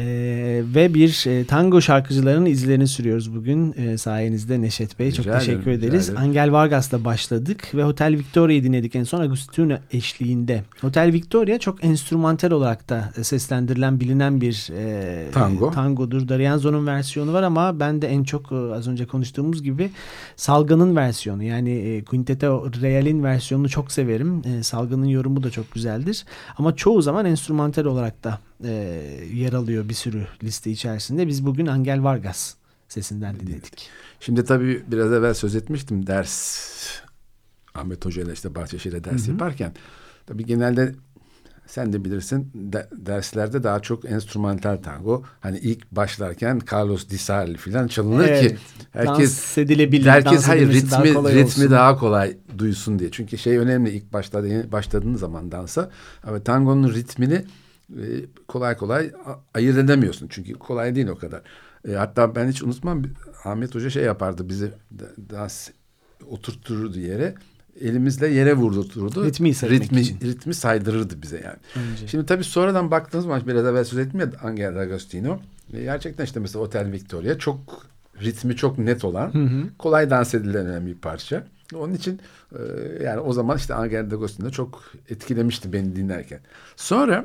ve bir e, tango şarkıcılarının izlerini sürüyoruz bugün. E, sayenizde Neşet Bey. Rica çok teşekkür ederim, ederiz. Angel Vargas'la başladık ve Hotel Victoria'yı dinledik en son Agustino eşliğinde. Hotel Victoria çok enstrümantal olarak da seslendirilen bilinen bir e, tango. tangodur. Darienzo'nun versiyonu var ama ben de en çok e, az önce konuştuğumuz gibi Salgan'ın versiyonu yani e, Quinteto Real'in versiyonunu çok severim. E, Salgan'ın yorumu da çok güzeldir. Ama çoğu zaman enstrümantal olarak da e, yer alıyor bir sürü liste içerisinde. Biz bugün Angel Vargas sesinden dinledik. Şimdi tabii biraz evvel söz etmiştim ders Ahmet Hoca ile işte Bahçeşehir'e ders Hı-hı. yaparken tabii genelde sen de bilirsin de, derslerde daha çok enstrümantal tango. Hani ilk başlarken Carlos Di Sarli falan çalınır evet, ki herkes dans edilebilir. Herkes dans hayır ritmi daha kolay ritmi olsun. daha kolay duysun diye. Çünkü şey önemli ilk başta başladığın zaman dansa ama tangonun ritmini e, kolay kolay ayırt edemiyorsun. Çünkü kolay değil o kadar. E, hatta ben hiç unutmam Ahmet Hoca şey yapardı bizi dans oturttururdu yere elimizle yere vurdurturdu. Ritmi, ritmi, için. ritmi saydırırdı bize yani. Önce. Şimdi tabii sonradan baktığınız zaman biraz evvel söz ettim ya Angel D'Agostino. Gerçekten işte mesela Otel Victoria çok ritmi çok net olan, hı hı. kolay dans edilen bir parça. Onun için e, yani o zaman işte Angel D'Agostino çok etkilemişti beni dinlerken. Sonra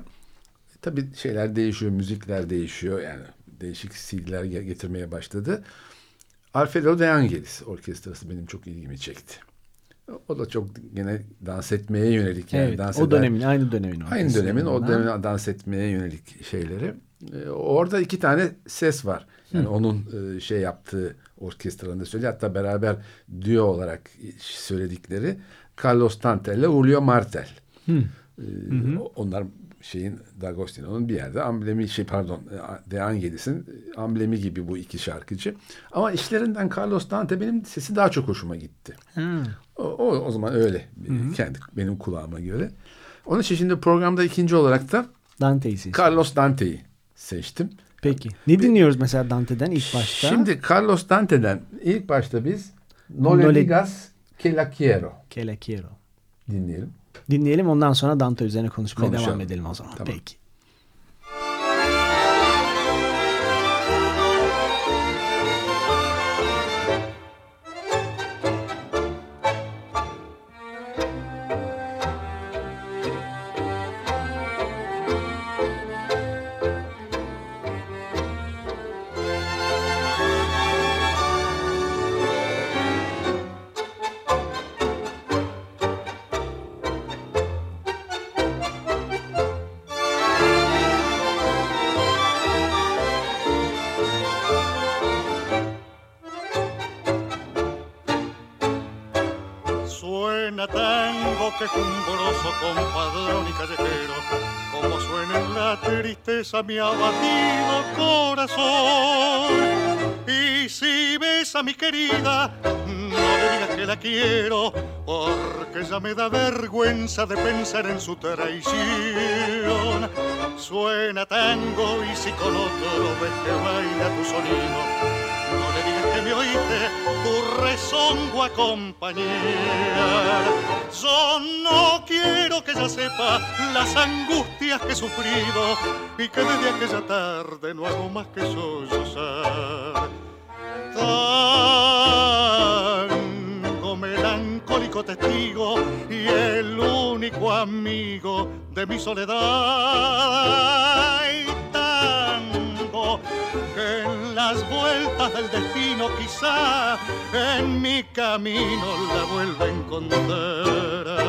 tabii şeyler değişiyor, müzikler değişiyor yani değişik CD'ler getirmeye başladı. Alfredo De Angelis orkestrası benim çok ilgimi çekti. O da çok gene dans etmeye yönelik yani evet, dans o dönemin aynı dönemin aynı dönemin o dönemin dans etmeye yönelik şeyleri. Ee, orada iki tane ses var. Yani Hı. onun e, şey yaptığı orkestranda söylüyor. Hatta beraber duo olarak söyledikleri Carlos Tantel ile Julio Martel. Hı. Ee, Hı. Onlar şeyin D'Agostino'nun bir yerde amblemi şey pardon e, De Angelis'in amblemi gibi bu iki şarkıcı. Ama işlerinden Carlos Dante benim sesi daha çok hoşuma gitti. Hmm. O, o, o zaman öyle hmm. kendi benim kulağıma göre. Onun için şimdi programda ikinci olarak da Dante'yi Carlos Dante'yi seçtim. Peki. Ne dinliyoruz mesela Dante'den ilk başta? Şimdi Carlos Dante'den ilk başta biz No le digas que la quiero. Que la quiero. Dinleyelim dinleyelim. Ondan sonra Dante üzerine konuşmaya Konuşalım. devam edelim o zaman. Tamam. Peki. A mi abatido corazón. Y si ves a mi querida, no le digas que la quiero, porque ya me da vergüenza de pensar en su traición. Suena tango y si con otro ves que baila tu sonido no le digas que me oíste tu rezongo acompañar. Yo no quiero que ella sepa las angustias que he sufrido y que desde aquella tarde no hago más que sollozar. Tango melancólico testigo y el único amigo de mi soledad. En las vueltas del destino quizá en mi camino la vuelva a encontrar.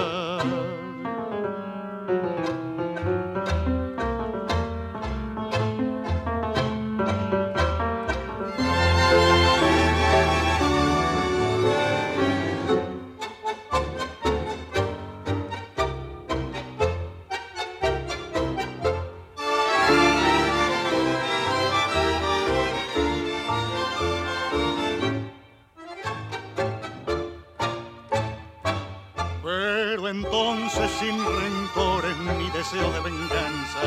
Sin rencores ni deseo de venganza.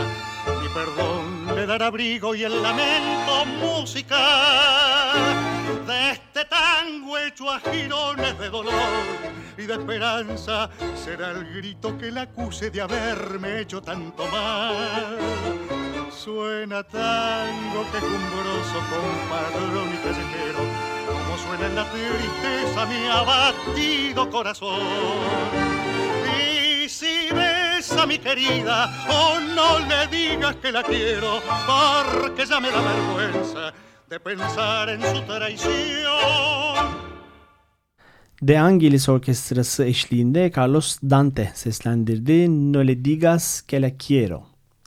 Mi perdón le dará abrigo y el lamento música de este tango hecho a girones de dolor y de esperanza será el grito que la acuse de haberme hecho tanto mal. Suena tango quejumbroso, compadrón y callejero, como suena en la tristeza mi abatido corazón a mi querida, oh no le digas que la quiero, porque ya me da vergüenza de pensar en su traición. De Angelis Orkestrası eşliğinde Carlos Dante seslendirdi No le digas que la quiero.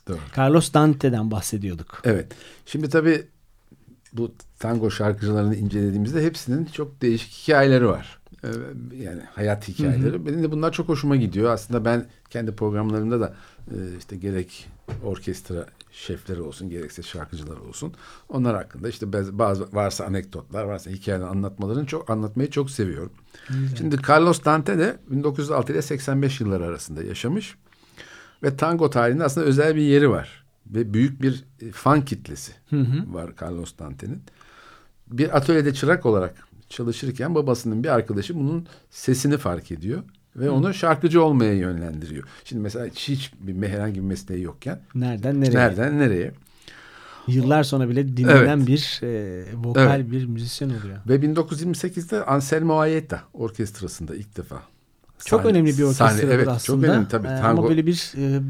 Doğru. Carlos Dante'den bahsediyorduk. Evet. Şimdi tabii bu tango şarkıcılarını incelediğimizde hepsinin çok değişik hikayeleri var. Ee, yani hayat hikayeleri. Hı hı. Benim de bunlar çok hoşuma gidiyor. Aslında ben kendi programlarımda da e, işte gerek orkestra şefleri olsun gerekse şarkıcılar olsun. Onlar hakkında işte bazı varsa anekdotlar varsa hikayeler anlatmalarını çok anlatmayı çok seviyorum. Güzel. Şimdi Carlos Dante de 1906 ile 85 yılları arasında yaşamış ve tango tarihinde aslında özel bir yeri var ve büyük bir e, fan kitlesi hı hı. var Carlos Dante'nin. Bir atölyede çırak olarak çalışırken babasının bir arkadaşı bunun sesini fark ediyor ve Hı. onu şarkıcı olmaya yönlendiriyor. Şimdi mesela hiç bir herhangi bir mesleği yokken nereden nereye? Nereden nereye? Yıllar sonra bile dinlenen evet. bir e, vokal evet. bir müzisyen oluyor. Ve 1928'de Anselmo Ayeta orkestrasında ilk defa çok sahne, önemli bir orkestradır evet, aslında. Çok önemli tabii. Tango. Ee, ama böyle bir e,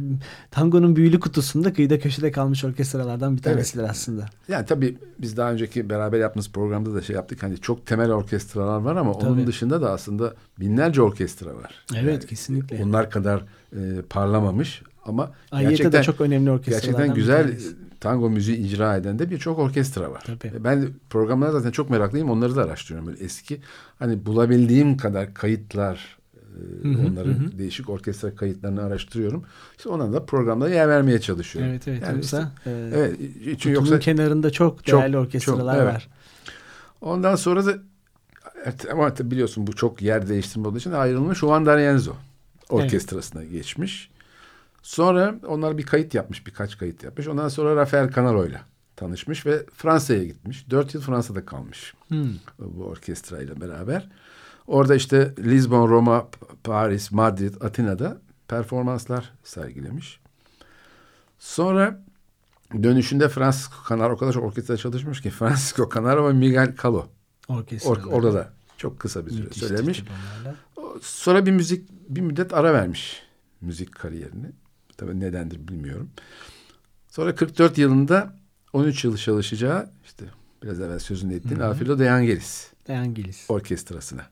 tangonun büyülü kutusunda kıyıda köşede kalmış orkestralardan bir tanesidir evet. aslında. Yani tabii biz daha önceki beraber yaptığımız programda da şey yaptık. Hani çok temel orkestralar var ama tabii. onun dışında da aslında binlerce orkestra var. Evet yani kesinlikle. Onlar kadar e, parlamamış ama Ayeta gerçekten çok önemli orkestralardan Gerçekten güzel tango müziği icra eden de birçok orkestra var. Tabii. Ben programlara zaten çok meraklıyım. Onları da araştırıyorum. Böyle eski hani bulabildiğim kadar kayıtlar, Hı Onların hı. değişik orkestra kayıtlarını araştırıyorum. İşte ona da programda yer vermeye çalışıyorum. Evet evet. Yani yoksa işte, e, evet, çünkü yoksa kenarında çok değerli çok, orkestralar çok, evet. var. Ondan sonra da ama biliyorsun bu çok yer değiştirme olduğu için ayrılmış Juan D'Arienzo orkestrasına evet. geçmiş. Sonra onlar bir kayıt yapmış, birkaç kayıt yapmış. Ondan sonra Rafael Canaro ile tanışmış ve Fransa'ya gitmiş. Dört yıl Fransa'da kalmış hmm. bu orkestrayla beraber. Orada işte Lisbon, Roma, Paris, Madrid, Atina'da performanslar sergilemiş. Sonra dönüşünde Francisco Canaro o kadar çok orkestra çalışmış ki Francisco Canaro ve Miguel Calo or orada da çok kısa bir süre Müthiş söylemiş. Sonra bir müzik bir müddet ara vermiş müzik kariyerini. Tabii nedendir bilmiyorum. Sonra 44 yılında 13 yıl çalışacağı işte biraz evvel sözünü ettiğin Afilo De Angelis. De Angelis. Orkestrasına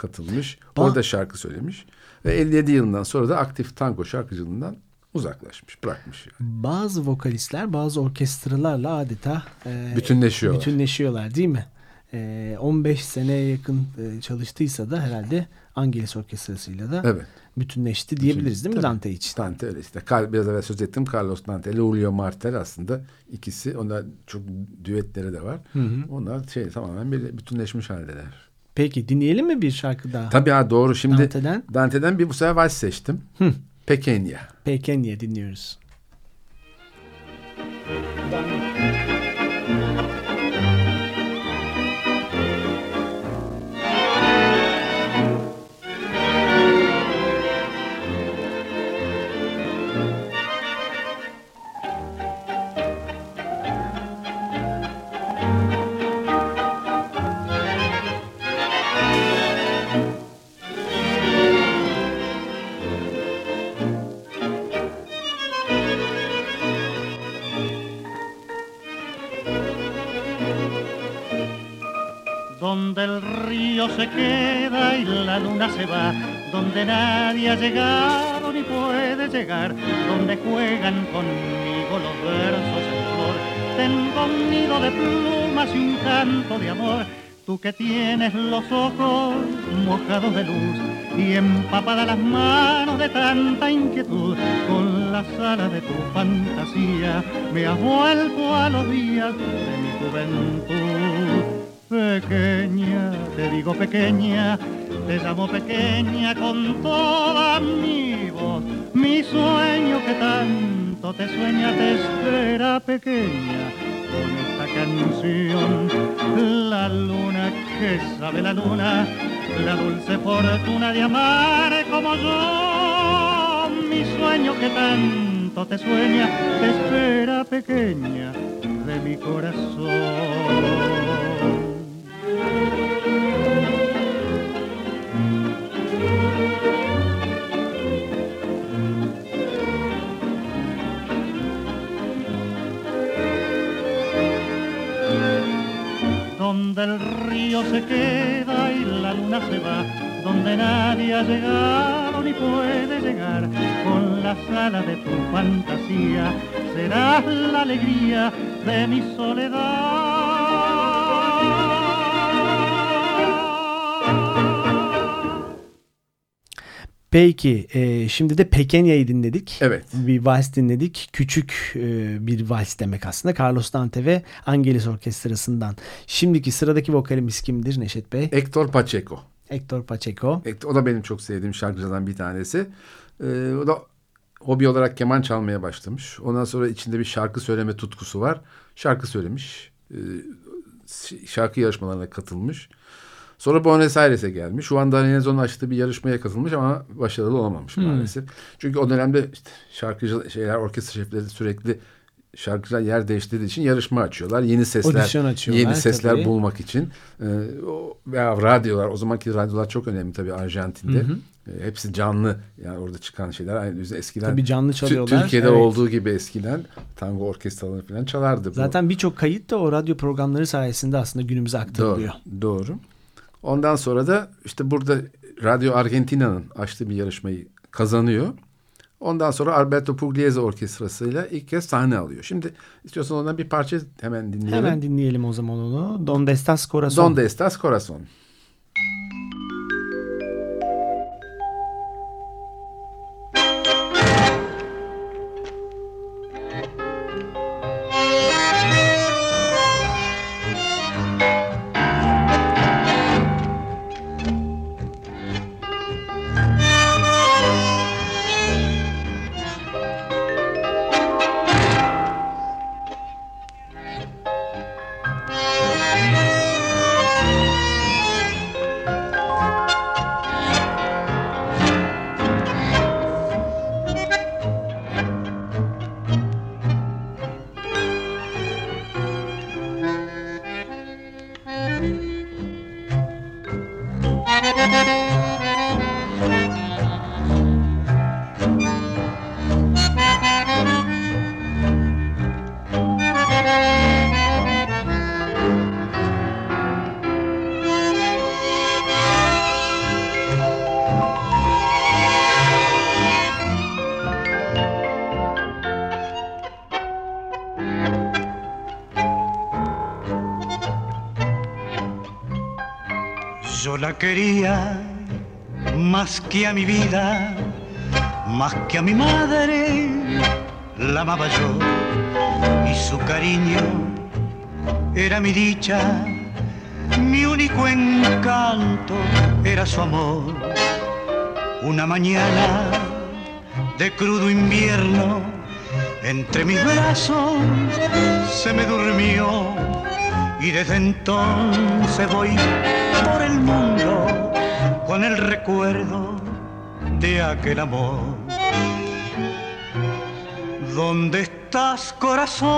katılmış. Ba Orada şarkı söylemiş. Ve 57 yılından sonra da aktif tango şarkıcılığından uzaklaşmış, bırakmış. Yani. Bazı vokalistler bazı orkestralarla adeta e, bütünleşiyorlar. bütünleşiyorlar değil mi? E, 15 seneye yakın e, çalıştıysa da herhalde Angelis Orkestrası'yla da evet. bütünleşti diyebiliriz değil mi Tabii. Dante için? Dante öyle işte. Biraz evvel söz ettim Carlos Dante ile Julio Martel aslında ikisi. Onlar çok düetleri de var. Hı hı. Onlar şey tamamen bir bütünleşmiş haldeler. Peki dinleyelim mi bir şarkı daha? Tabii ha doğru. Şimdi Dante'den, Dante'den bir bu sefer vals seçtim. Hı. Pekenya. Pekenya dinliyoruz. Donde el río se queda y la luna se va, donde nadie ha llegado ni puede llegar, donde juegan conmigo los versos en flor. Tengo un nido de plumas y un canto de amor, tú que tienes los ojos mojados de luz y empapada las manos de tanta inquietud, con las alas de tu fantasía me has vuelto a los días de mi juventud. Pequeña, te digo pequeña, te llamo pequeña con toda mi voz. Mi sueño que tanto te sueña te espera pequeña con esta canción. La luna que sabe la luna, la dulce fortuna de amar como yo. Mi sueño que tanto te sueña te espera pequeña de mi corazón. Donde el río se queda y la luna se va, donde nadie ha llegado ni puede llegar, con las alas de tu fantasía serás la alegría de mi soledad. Peki e, şimdi de Pekenya'yı dinledik. Evet. Bir vals dinledik. Küçük e, bir vals demek aslında. Carlos Dante ve Angelis Orkestrası'ndan. Şimdiki sıradaki vokalimiz kimdir Neşet Bey? Hector Pacheco. Hector Pacheco. O da benim çok sevdiğim şarkıcılardan bir tanesi. Ee, o da hobi olarak keman çalmaya başlamış. Ondan sonra içinde bir şarkı söyleme tutkusu var. Şarkı söylemiş. Ee, şarkı yarışmalarına katılmış. Sonra Buenos Aires'e gelmiş. Juan D'Arienzo'nun açtığı bir yarışmaya katılmış ama başarılı olamamış hmm. maalesef. Çünkü o dönemde işte şarkıcı şeyler orkestra şefleri sürekli şarkıcılar yer değiştirdiği için yarışma açıyorlar. Yeni sesler yeni sesler tabii. bulmak için. Ee, o, veya radyolar o zamanki radyolar çok önemli tabii Arjantin'de. Hı hı. Ee, hepsi canlı yani orada çıkan şeyler aynı eskiden tabii canlı çalıyorlar. Türkiye'de evet. olduğu gibi eskiden tango orkestraları falan çalardı. Zaten birçok kayıt da o radyo programları sayesinde aslında günümüze aktarılıyor. Doğru. doğru. Ondan sonra da işte burada Radyo Argentina'nın açtığı bir yarışmayı kazanıyor. Ondan sonra Alberto Pugliese orkestrasıyla ilk kez sahne alıyor. Şimdi istiyorsan ondan bir parça hemen dinleyelim. Hemen dinleyelim o zaman onu. Donde estás corazón? Donde estás corazón? Que a mi vida, más que a mi madre, la amaba yo y su cariño era mi dicha, mi único encanto era su amor. Una mañana de crudo invierno, entre mis brazos se me durmió y desde entonces voy por el mundo con el recuerdo de aquel amor. ¿Dónde estás, corazón?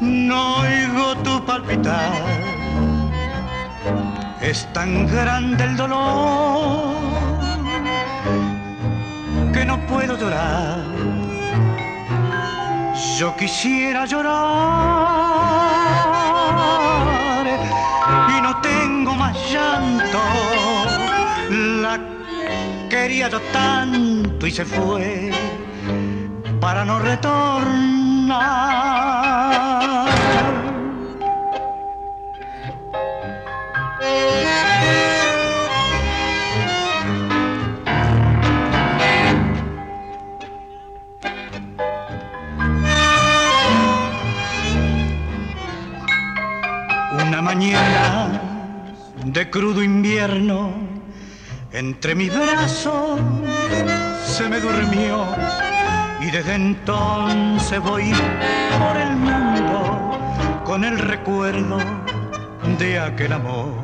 No oigo tu palpitar. Es tan grande el dolor que no puedo llorar. Yo quisiera llorar quería yo tanto y se fue para no retornar. Una mañana de crudo invierno, entre mis brazos se me durmió y desde entonces voy por el mundo con el recuerdo de aquel amor.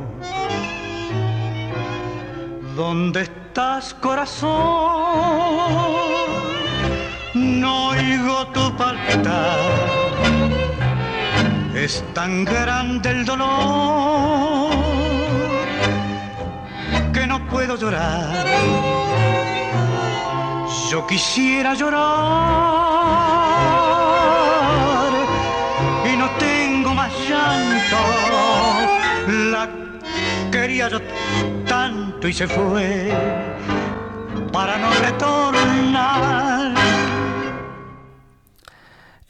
¿Dónde estás, corazón? No oigo tu palpitar. Es tan grande el dolor puedo llorar yo quisiera llorar y no tengo más llanto. La quería yo tanto y se fue para no retornar.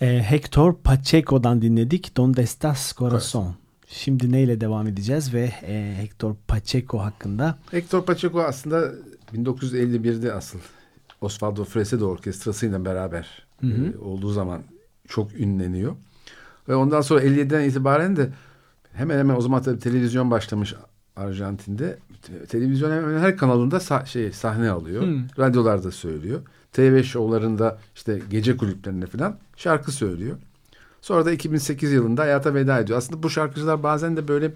Eh, Hector Pacheco'dan dinledik Donde Estás Corazon. Şimdi neyle devam edeceğiz ve e, Hector Pacheco hakkında? Hector Pacheco aslında 1951'de asıl Osvaldo Fresedo Orkestrası'yla beraber hı hı. E, olduğu zaman çok ünleniyor. Ve ondan sonra 57'den itibaren de hemen hemen o zaman tabii televizyon başlamış Arjantin'de. Televizyon hemen her kanalında sah şey sahne alıyor. Hmm. Radyolarda söylüyor. TV şovlarında işte gece kulüplerinde falan şarkı söylüyor. Sonra da 2008 yılında hayata veda ediyor. Aslında bu şarkıcılar bazen de böyle e,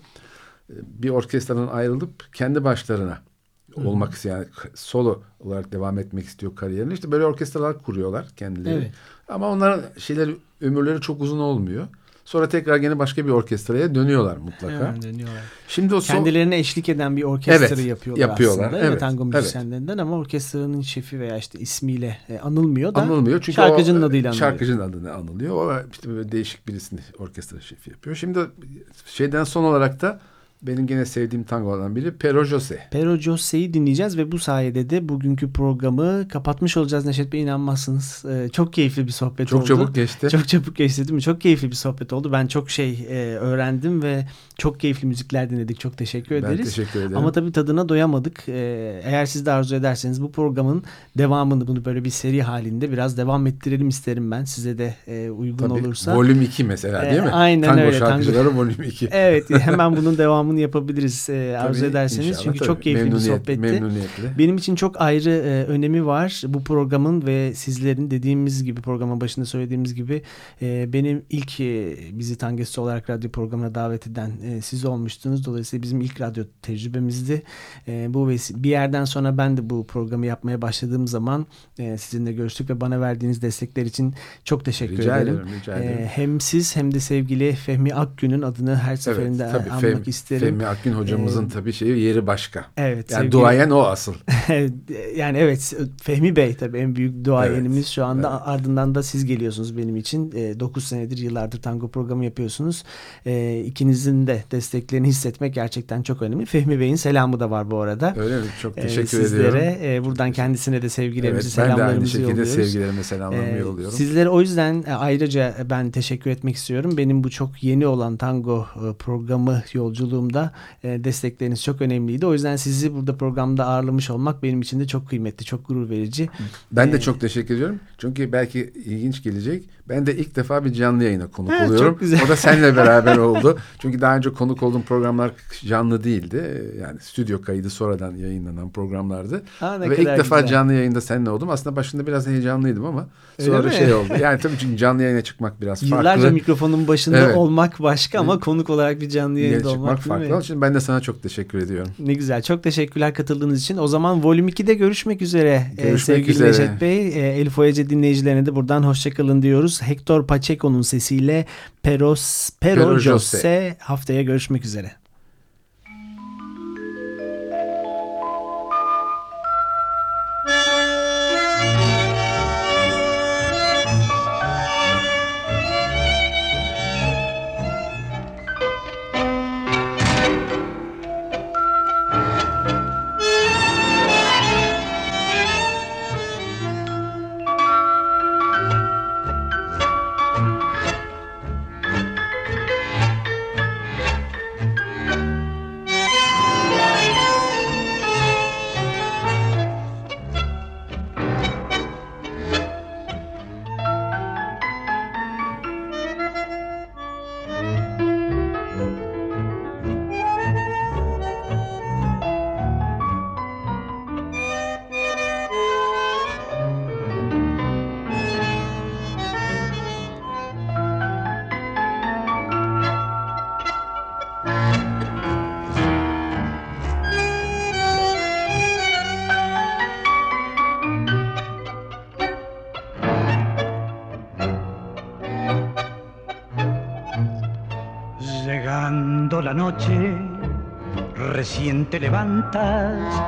bir orkestranın ayrılıp kendi başlarına olmak isteyen solo olarak devam etmek istiyor kariyerini. İşte böyle orkestralar kuruyorlar kendileri. Evet. Ama onların şeyler ömürleri çok uzun olmuyor. Sonra tekrar gene başka bir orkestraya dönüyorlar mutlaka. Evet, dönüyorlar. Şimdi o son... kendilerine eşlik eden bir orkestra evet, yapıyorlar, yapıyorlar aslında. Evet, tango müzisyenlerinden evet. ama orkestranın şefi veya işte ismiyle e, anılmıyor da anılmıyor çünkü şarkıcının o, adıyla anılıyor. Şarkıcının adını anılıyor. O işte böyle değişik birisini orkestra şefi yapıyor. Şimdi şeyden son olarak da benim gene sevdiğim tangolardan biri Pero Jose. Pero Jose'yi dinleyeceğiz ve bu sayede de bugünkü programı kapatmış olacağız Neşet Bey inanmazsınız. Ee, çok keyifli bir sohbet çok oldu. Çok çabuk geçti. Çok çabuk geçti değil mi? Çok keyifli bir sohbet oldu. Ben çok şey e, öğrendim ve çok keyifli müzikler dinledik. Çok teşekkür ederiz. Ben teşekkür ederim. Ama tabii tadına doyamadık. Ee, eğer siz de arzu ederseniz bu programın devamını bunu böyle bir seri halinde biraz devam ettirelim isterim ben. Size de e, uygun tabii, olursa. Volüm 2 mesela değil mi? Ee, aynen Tango öyle. şarkıcıları Tango... volüm 2. evet hemen bunun devamını yapabiliriz e, arzu tabii, ederseniz. Inşallah, Çünkü tabii. çok keyifli bir sohbetti. Memnuniyetle. Benim için çok ayrı e, önemi var bu programın ve sizlerin dediğimiz gibi programın başında söylediğimiz gibi e, benim ilk e, bizi Tangesi olarak radyo programına davet eden e, siz olmuştunuz. Dolayısıyla bizim ilk radyo tecrübemizdi. E, bu bir yerden sonra ben de bu programı yapmaya başladığım zaman e, sizinle görüştük ve bana verdiğiniz destekler için çok teşekkür rica ederim. ederim, rica ederim. E, hem siz hem de sevgili Fehmi Akgün'ün adını her seferinde evet, tabii, anmak Fehmi, isterim. Fehmi Akgün hocamızın ee, tabii şeyi yeri başka. Evet. Yani sevgili, duayen o asıl. yani evet Fehmi Bey tabii en büyük duayenimiz evet, şu anda evet. ardından da siz geliyorsunuz benim için. E, 9 senedir yıllardır tango programı yapıyorsunuz. E, ikinizin de desteklerini hissetmek gerçekten çok önemli. Fehmi Bey'in selamı da var bu arada. Öyle mi? Çok ee, teşekkür ee, sizlere, ediyorum. Sizlere e, buradan kendisine de sevgilerimizi, evet, selamlarımızı yolluyoruz. Ben de aynı şekilde sevgilerimi, selamlarımı ee, yolluyorum. Sizlere o yüzden e, ayrıca ben teşekkür etmek istiyorum. Benim bu çok yeni olan tango e, programı yolculuğumda e, destekleriniz çok önemliydi. O yüzden sizi burada programda ağırlamış olmak benim için de çok kıymetli, çok gurur verici. Ben ee, de çok teşekkür ediyorum. Çünkü belki ilginç gelecek. Ben de ilk defa bir canlı yayına konuk evet, oluyorum. Çok güzel. O da seninle beraber oldu. Çünkü daha önce konuk olduğum programlar canlı değildi. Yani stüdyo kaydı sonradan yayınlanan programlardı. Ha, Ve ilk defa güzel. canlı yayında seninle oldum. Aslında başında biraz heyecanlıydım ama sonra Öyle şey oldu. Yani tabii çünkü canlı yayına çıkmak biraz Yıllarca farklı. Yıllarca mikrofonun başında evet. olmak başka ama konuk olarak bir canlı yayında çıkmak olmak farklı. Onun için ben de sana çok teşekkür ediyorum. Ne güzel. Çok teşekkürler katıldığınız için. O zaman Volüm 2'de görüşmek üzere. Görüşmek ee, sevgili üzere. Necdet Bey. E, Elif Oyacı dinleyicilerine de buradan hoşçakalın diyoruz. Hector Pacheco'nun sesiyle Peros, Pero, Pero Jose. Jose haftaya görüşmek üzere. Levantas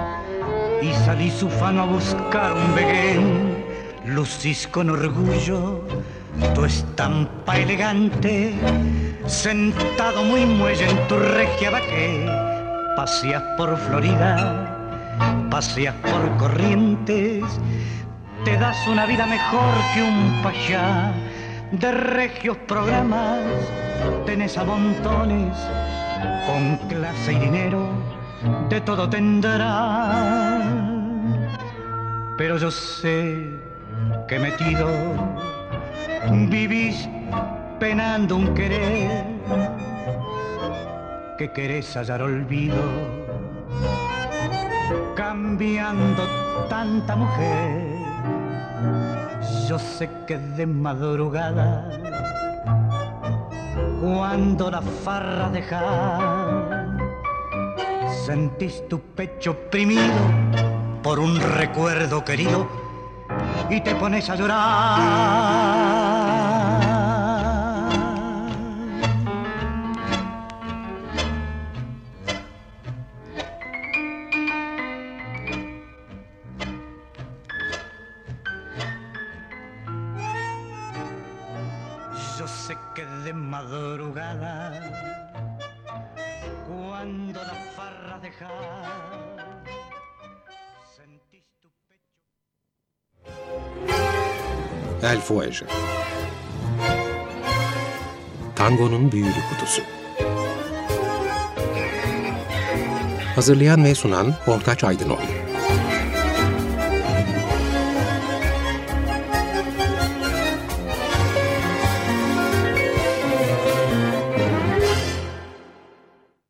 y salís ufano a buscar un veguén, lucís con orgullo tu estampa elegante, sentado muy muelle en tu regia vaque, paseas por Florida, paseas por Corrientes, te das una vida mejor que un payá de regios programas, tenés a montones, con clase y dinero, de todo tendrás. Pero yo sé que metido vivís penando un querer, que querés hallar olvido, cambiando tanta mujer. Yo sé que de madrugada, cuando la farra deja, sentís tu pecho oprimido por un recuerdo querido y te pones a llorar. El Fuege Tango'nun Büyülü Kutusu. Hazırlayan ve sunan Ortaç Aydınoğlu